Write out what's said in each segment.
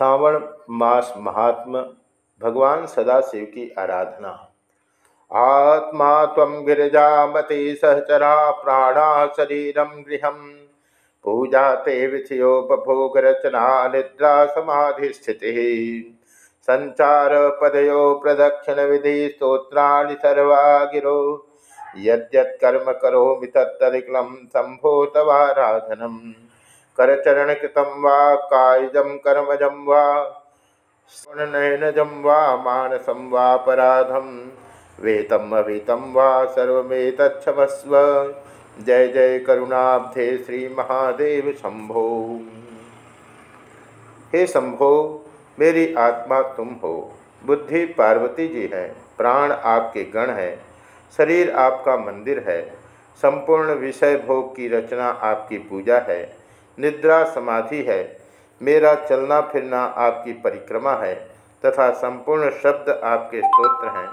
श्रावण मास महात्म भगवान सदाशिव की आराधना। आत्मा तम गिरिजामति सहचरा प्राणा शरीरम गृह। पूजा ते विषयोपभोग रचना निद्रा समाधि स्थिति संचार पदयो प्रदक्षिण विधि स्त्रोत्राणि सर्वा गिरो यद्यत्कर्म करोमि तत्तदिक्लं शम्भो तवाराधनम् करचरणकृतं वा, कायजं कर्मजं वा स्वर्णनयनजं वा, मानसं वापराधं वेतम् अवीतं वा सर्वमेतच्छमस्व जय जय करुणाब्धे श्री महादेव शंभो। हे शंभो, मेरी आत्मा तुम हो। बुद्धि पार्वती जी है, प्राण आपके गण है, शरीर आपका मंदिर है, संपूर्ण विषय भोग की रचना आपकी पूजा है। निद्रा समाधि है। मेरा चलना फिरना आपकी परिक्रमा है, तथा संपूर्ण शब्द आपके स्तोत्र हैं।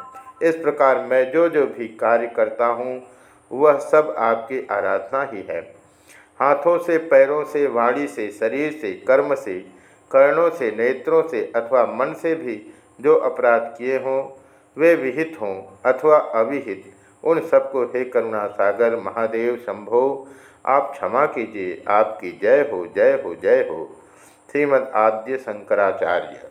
इस प्रकार मैं जो जो भी कार्य करता हूँ, वह सब आपकी आराधना ही है। हाथों से, पैरों से, वाणी से, शरीर से, कर्म से, कर्णों से, नेत्रों से, अथवा मन से भी जो अपराध किए हों, वे विहित हों अथवा अविहित। उन सबको हे करुणा सागर महादेव, शंभो, आप क्षमा कीजिए, आपकी जय हो जय हो जय हो। श्रीमद आद्य शंकराचार्य।